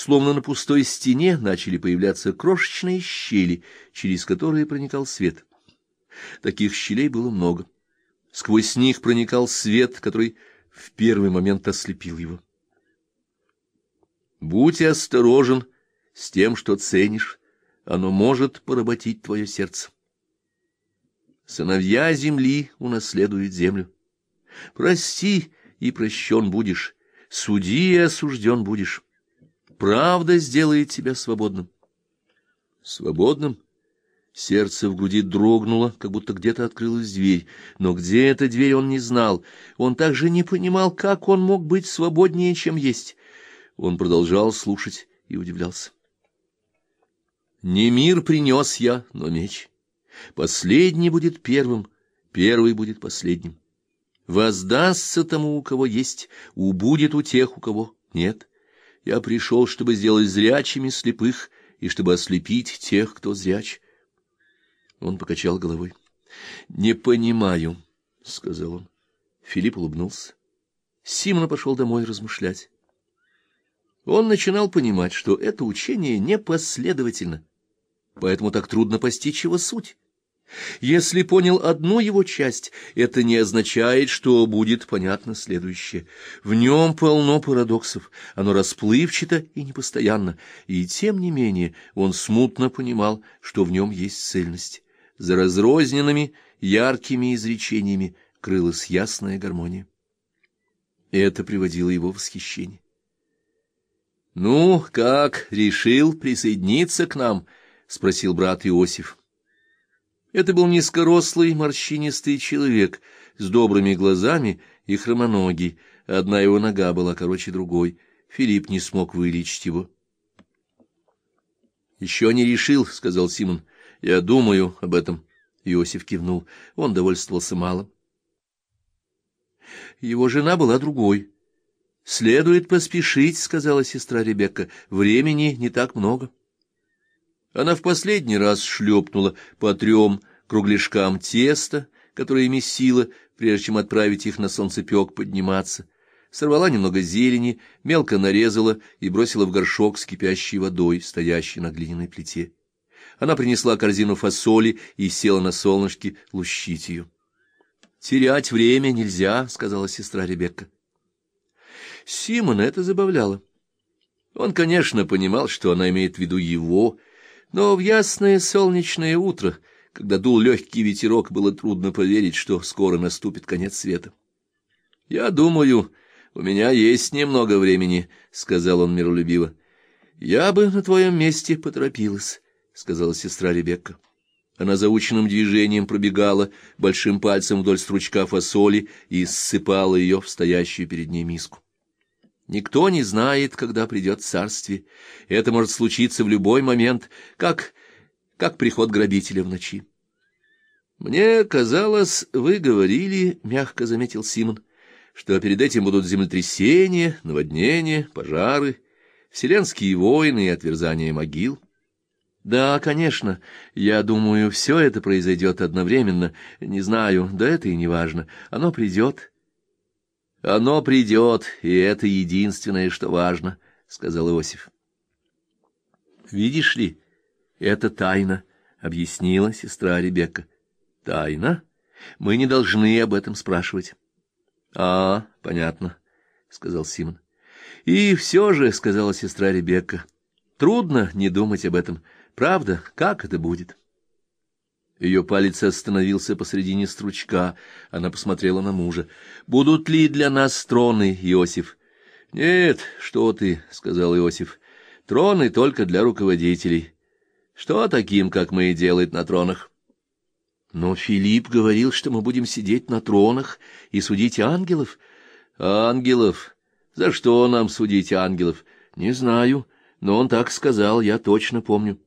Словно на пустой стене начали появляться крошечные щели, через которые проникал свет. Таких щелей было много. Сквозь них проникал свет, который в первый момент ослепил его. Будь осторожен с тем, что ценишь, оно может поработить твое сердце. Сыновья земли унаследуют землю. Прости, и прощен будешь, суди и осужден будешь. Правда сделает тебя свободным. Свободным? Сердце в груди дрогнуло, как будто где-то открылась дверь. Но где эта дверь, он не знал. Он также не понимал, как он мог быть свободнее, чем есть. Он продолжал слушать и удивлялся. Не мир принес я, но меч. Последний будет первым, первый будет последним. Воздастся тому, у кого есть, убудет у тех, у кого нет. Я пришел, чтобы сделать зрячими слепых и чтобы ослепить тех, кто зряч. Он покачал головой. — Не понимаю, — сказал он. Филипп улыбнулся. Симон пошел домой размышлять. Он начинал понимать, что это учение непоследовательно, поэтому так трудно постичь его суть. Если понял одну его часть, это не означает, что будет понятно следующее. В нем полно парадоксов, оно расплывчато и непостоянно, и тем не менее он смутно понимал, что в нем есть цельность. За разрозненными, яркими изречениями крылась ясная гармония. Это приводило его в восхищение. — Ну, как, решил присоединиться к нам? — спросил брат Иосиф. Это был низкорослый, морщинистый человек с добрыми глазами и хромоногий. Одна его нога была короче другой. Филипп не смог вылечить его. — Еще не решил, — сказал Симон. Я думаю об этом. Иосиф кивнул. Он довольствовался малым. Его жена была другой. Следует поспешить, сказала сестра Ребекка. Времени не так много. Она в последний раз шлепнула по трем кругляшкам теста, которое месила, прежде чем отправить их на солнцепек подниматься. Сорвала немного зелени, мелко нарезала и бросила в горшок с кипящей водой, стоящей на глиняной плите. Она принесла корзину фасоли и села на солнышке лущить ее. — Терять время нельзя, — сказала сестра Ребекка. Симона это забавляло. Он, конечно, понимал, что она имеет в виду его, но в ясное солнечное утро, когда дул легкий ветерок, было трудно поверить, что скоро наступит конец света. — Я думаю, у меня есть немного времени, — сказал он миролюбиво. — Я бы на твоем месте поторопилась. — сказала сестра Ребекка. Она заученным движением пробегала большим пальцем вдоль стручка фасоли и ссыпала ее в стоящую перед ней миску. Никто не знает, когда придет царствие. Это может случиться в любой момент, как, как приход грабителя в ночи. «Мне казалось, вы говорили, — мягко заметил Симон, — что перед этим будут землетрясения, наводнения, пожары, вселенские войны и отверзания могил». Да, конечно, я думаю, все это произойдет одновременно. Не знаю, да это и не важно. Оно придет. Оно придет, и это единственное, что важно, — сказал Иосиф. Видишь ли, это тайна, — объяснила сестра Ребекка. Тайна? Мы не должны об этом спрашивать. — А, понятно, — сказал Симон. — И все же, — сказала сестра Ребекка, — трудно не думать об этом. — Правда, как это будет? Ее палец остановился посредине стручка. Она посмотрела на мужа. «Будут ли для нас троны, Иосиф?» «Нет, что ты», — сказал Иосиф. «Троны только для руководителей. Что таким, как мы, делает на тронах?» «Но Филипп говорил, что мы будем сидеть на тронах и судить ангелов». «Ангелов? За что нам судить ангелов?» «Не знаю, но он так сказал, я точно помню».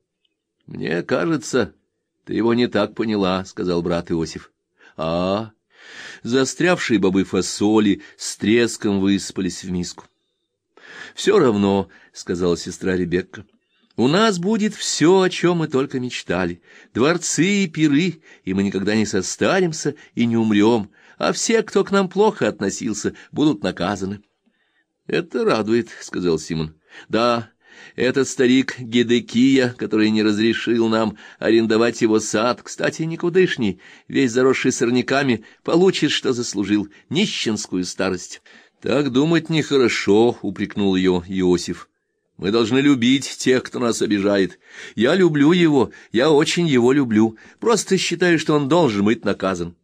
— Мне кажется, ты его не так поняла, — сказал брат Иосиф. — А, застрявшие бобы фасоли с треском высыпались в миску. — Все равно, — сказала сестра Ребекка, — у нас будет все, о чем мы только мечтали, дворцы и пиры, и мы никогда не состаримся и не умрем, а все, кто к нам плохо относился, будут наказаны. — Это радует, — сказал Симон. — Да, Этот старик Гедекия, который не разрешил нам арендовать его сад, кстати, никудышний, весь заросший сорняками, получит, что заслужил, нищенскую старость. Так думать нехорошо, — упрекнул ее Иосиф. Мы должны любить тех, кто нас обижает. Я люблю его, я очень его люблю, просто считаю, что он должен быть наказан.